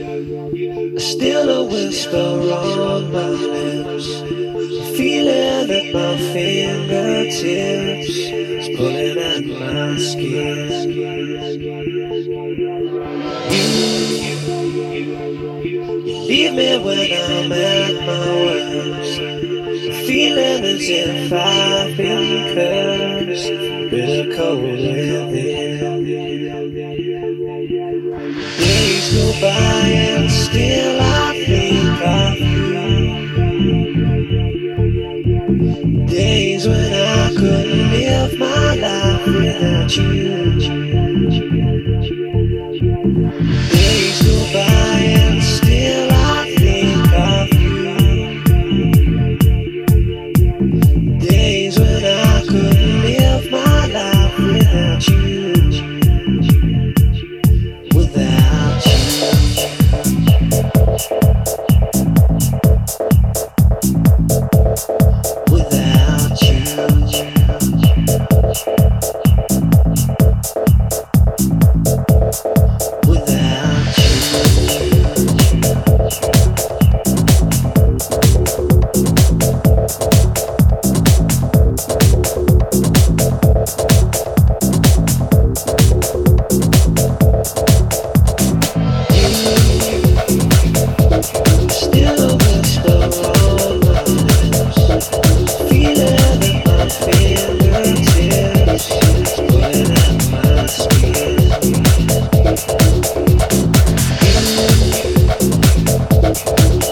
Still a whisper on my lips. Feeling at my fingertips is pulling at my skin. You, leave me when I'm at my worst. Feeling as if I've been cursed with cold living. you.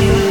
you